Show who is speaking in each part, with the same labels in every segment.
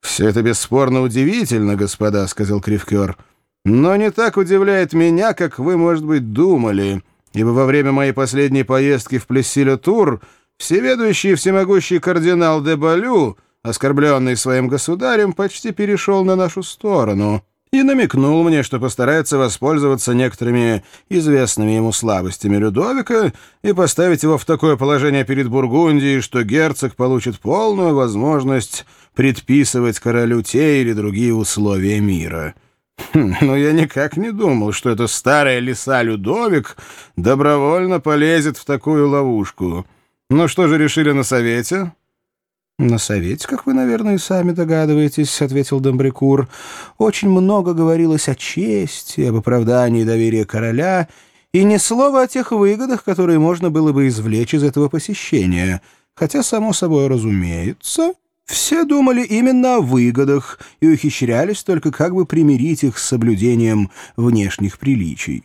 Speaker 1: «Все это бесспорно удивительно, господа», — сказал Кривкер. «Но не так удивляет меня, как вы, может быть, думали, ибо во время моей последней поездки в Плессиле-Тур всеведущий и всемогущий кардинал де Балю, оскорбленный своим государем, почти перешел на нашу сторону» и намекнул мне, что постарается воспользоваться некоторыми известными ему слабостями Людовика и поставить его в такое положение перед Бургундией, что герцог получит полную возможность предписывать королю те или другие условия мира. Хм, но я никак не думал, что эта старая лиса Людовик добровольно полезет в такую ловушку. Ну что же решили на совете?»
Speaker 2: «На совете, как вы, наверное, и сами догадываетесь», — ответил Домбрикур, — «очень много говорилось о чести, об оправдании доверия короля, и ни слова о тех выгодах, которые можно было бы извлечь из этого посещения, хотя, само собой разумеется, все думали именно о выгодах и ухищрялись только как бы примирить их с соблюдением внешних приличий».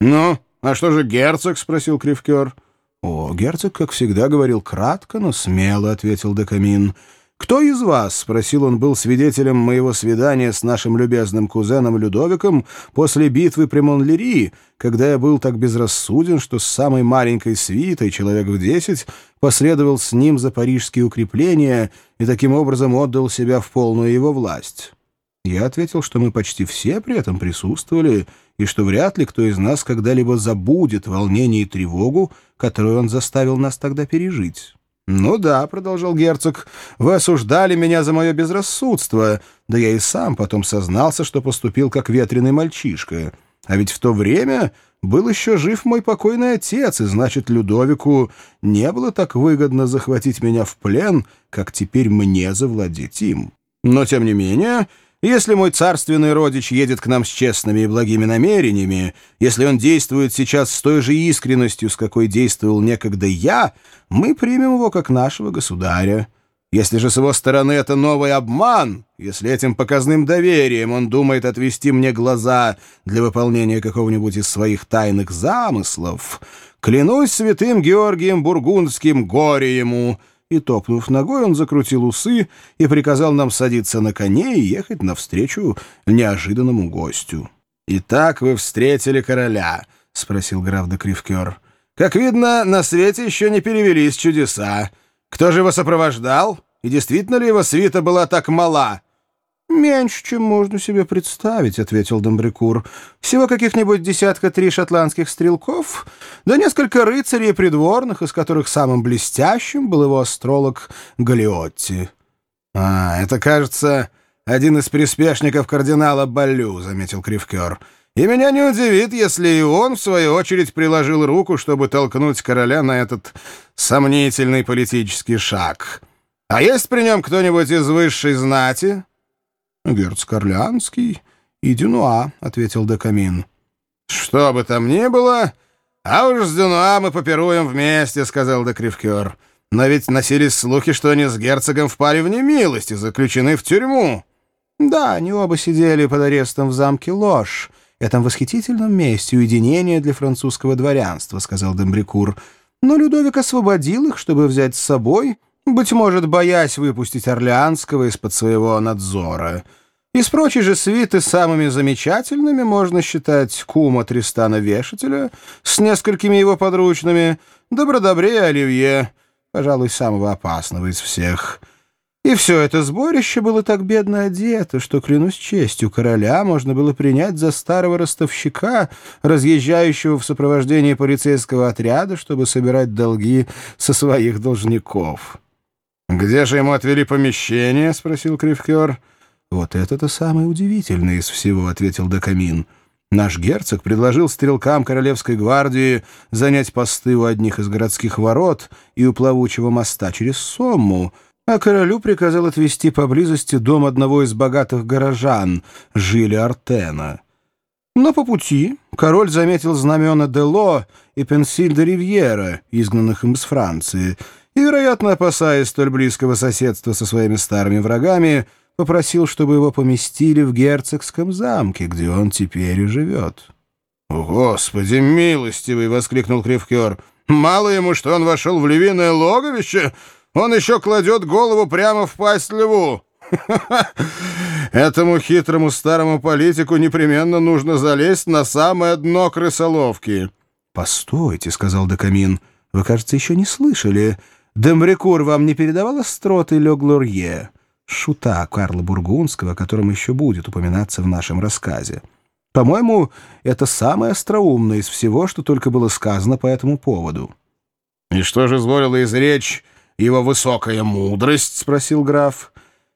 Speaker 1: «Ну, а что же герцог?» — спросил Кривкер.
Speaker 2: — «О, герцог, как всегда, говорил кратко, но смело», — ответил Декамин. «Кто из вас, — спросил он, — был свидетелем моего свидания с нашим любезным кузеном Людовиком после битвы при Монлери, когда я был так безрассуден, что с самой маленькой свитой, человек в десять, последовал с ним за парижские укрепления и таким образом отдал себя в полную его власть?» Я ответил, что мы почти все при этом присутствовали, и что вряд ли кто из нас когда-либо забудет волнение и тревогу, которую он заставил нас тогда пережить. «Ну да», — продолжал герцог, — «вы осуждали меня за мое безрассудство, да я и сам потом сознался, что поступил как ветреный мальчишка. А ведь в то время был еще жив мой покойный отец, и значит, Людовику не было так выгодно захватить меня в плен, как теперь мне завладеть им. Но, тем не менее...» Если мой царственный родич едет к нам с честными и благими намерениями, если он действует сейчас с той же искренностью, с какой действовал некогда я, мы примем его как нашего государя. Если же с его стороны это новый обман, если этим показным доверием он думает отвести мне глаза для выполнения какого-нибудь из своих тайных замыслов, клянусь святым Георгием Бургундским горе ему — и, топнув ногой, он закрутил усы и приказал нам садиться на коней и ехать навстречу неожиданному гостю. «Итак вы встретили короля?» — спросил граф де Кривкер. «Как видно, на свете еще не перевелись чудеса. Кто же его сопровождал? И действительно ли его свита была так мала?» «Меньше, чем можно себе представить», — ответил Домбрикур. «Всего каких-нибудь десятка три шотландских стрелков, да несколько рыцарей придворных, из которых самым блестящим был его астролог Галиотти».
Speaker 1: «А, это, кажется, один из приспешников кардинала Баллю», — заметил Кривкер. «И меня не удивит, если и он, в свою очередь, приложил руку, чтобы толкнуть короля на этот сомнительный политический шаг. А есть при нем кто-нибудь из высшей знати?»
Speaker 2: «Герцог Орлеанский и Дюнуа», — ответил Декамин.
Speaker 1: «Что бы там ни было, а уж с Дюнуа мы попируем вместе», — сказал Декривкер. «Но ведь носились слухи, что они с герцогом в немилость и заключены в тюрьму».
Speaker 2: «Да, они оба сидели под арестом в замке Ложь, этом восхитительном месте уединения для французского дворянства», — сказал Дембрикур. «Но Людовик освободил их, чтобы взять с собой...» быть может, боясь выпустить Орлеанского из-под своего надзора. Из прочей же свиты самыми замечательными можно считать кума Тристана Вешателя с несколькими его подручными, Добродобрее Оливье, пожалуй, самого опасного из всех. И все это сборище было так бедно одето, что, клянусь честью, короля можно было принять за старого ростовщика, разъезжающего в сопровождении полицейского отряда, чтобы собирать долги со своих должников».
Speaker 1: «Где же ему отвели помещение?» — спросил Кривкер.
Speaker 2: «Вот это-то самое удивительное из всего», — ответил Декамин. «Наш герцог предложил стрелкам Королевской гвардии занять посты у одних из городских ворот и у плавучего моста через Сомму, а королю приказал отвезти поблизости дом одного из богатых горожан, Жили Артена». Но по пути король заметил знамена Дело и Пенсиль де Ривьера, изгнанных им из Франции, — и, вероятно, опасаясь столь близкого соседства со своими старыми врагами, попросил, чтобы его поместили в герцогском замке, где он теперь и живет.
Speaker 1: «Господи, милостивый!» — воскликнул Кривкер. «Мало ему, что он вошел в львиное логовище, Он еще кладет голову прямо в пасть льву. Этому хитрому старому политику непременно нужно залезть на самое дно крысоловки.
Speaker 2: «Постойте», — сказал Декамин, — «вы, кажется, еще не слышали. Дембрикур вам не передавал остроты Ле Глорье?» Шута Карла Бургундского, о котором еще будет упоминаться в нашем рассказе. По-моему, это самое остроумное из всего, что только было сказано по этому поводу.
Speaker 1: «И что же изволила изречь его высокая мудрость?» — спросил граф.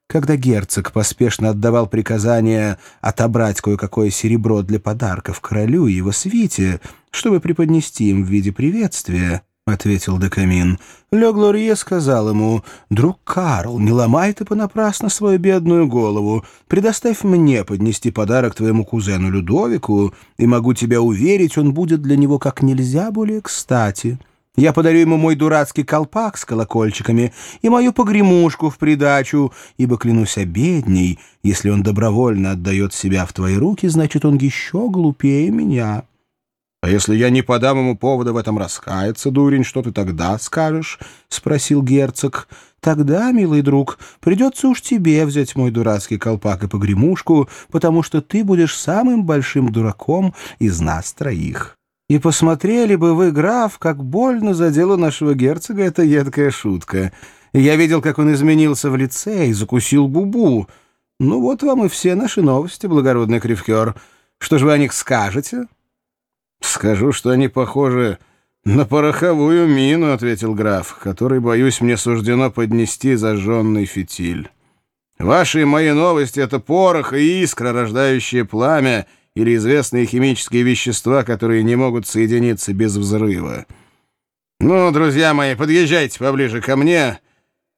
Speaker 2: Когда герцог поспешно отдавал приказание отобрать кое-какое серебро для подарков королю и его свите, чтобы преподнести им в виде приветствия, — ответил Декамин. Ле Глорье сказал ему, «Друг Карл, не ломай ты понапрасно свою бедную голову. Предоставь мне поднести подарок твоему кузену Людовику, и могу тебя уверить, он будет для него как нельзя более кстати». Я подарю ему мой дурацкий колпак с колокольчиками и мою погремушку в придачу, ибо, клянусь обедней, если он добровольно отдает себя в твои руки, значит, он еще глупее меня».
Speaker 1: «А если я не подам ему повода в этом раскаяться, дурень, что ты тогда скажешь?» — спросил герцог.
Speaker 2: «Тогда, милый друг, придется уж тебе взять мой дурацкий колпак и погремушку, потому что ты будешь самым большим дураком из нас троих». И посмотрели бы вы, граф, как больно задела нашего герцога эта едкая шутка. Я видел, как он изменился в лице и закусил губу. Ну вот вам и все наши новости, благородный кривкер. Что же вы о них скажете?»
Speaker 1: «Скажу, что они похожи на пороховую мину», — ответил граф, «который, боюсь, мне суждено поднести зажженный фитиль. Ваши и мои новости — это порох и искра, рождающие пламя, — или известные химические вещества, которые не могут соединиться без взрыва. Ну, друзья мои, подъезжайте поближе ко мне.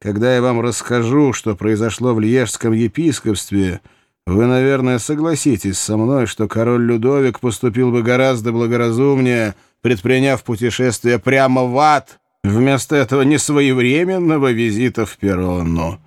Speaker 1: Когда я вам расскажу, что произошло в Льежском епископстве, вы, наверное, согласитесь со мной, что король Людовик поступил бы гораздо благоразумнее, предприняв путешествие прямо в ад, вместо этого несвоевременного визита в Перонну.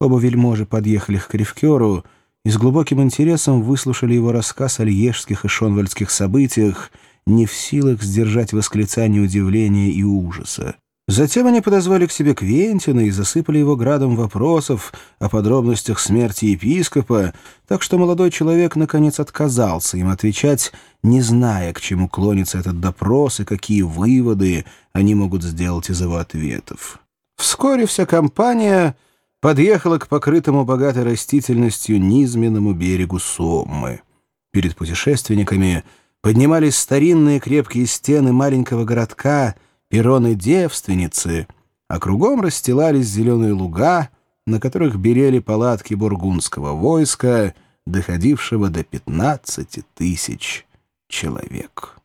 Speaker 2: Оба вельможи подъехали к Кривкеру, и с глубоким интересом выслушали его рассказ о льежских и шонвальдских событиях, не в силах сдержать восклицание удивления и ужаса. Затем они подозвали к себе Квентина и засыпали его градом вопросов о подробностях смерти епископа, так что молодой человек наконец отказался им отвечать, не зная, к чему клонится этот допрос и какие выводы они могут сделать из его ответов. Вскоре вся компания подъехала к покрытому богатой растительностью низменному берегу Соммы. Перед путешественниками поднимались старинные крепкие стены маленького городка, перроны девственницы, а кругом расстилались зеленые луга, на которых берели палатки бургундского войска, доходившего до 15 тысяч человек.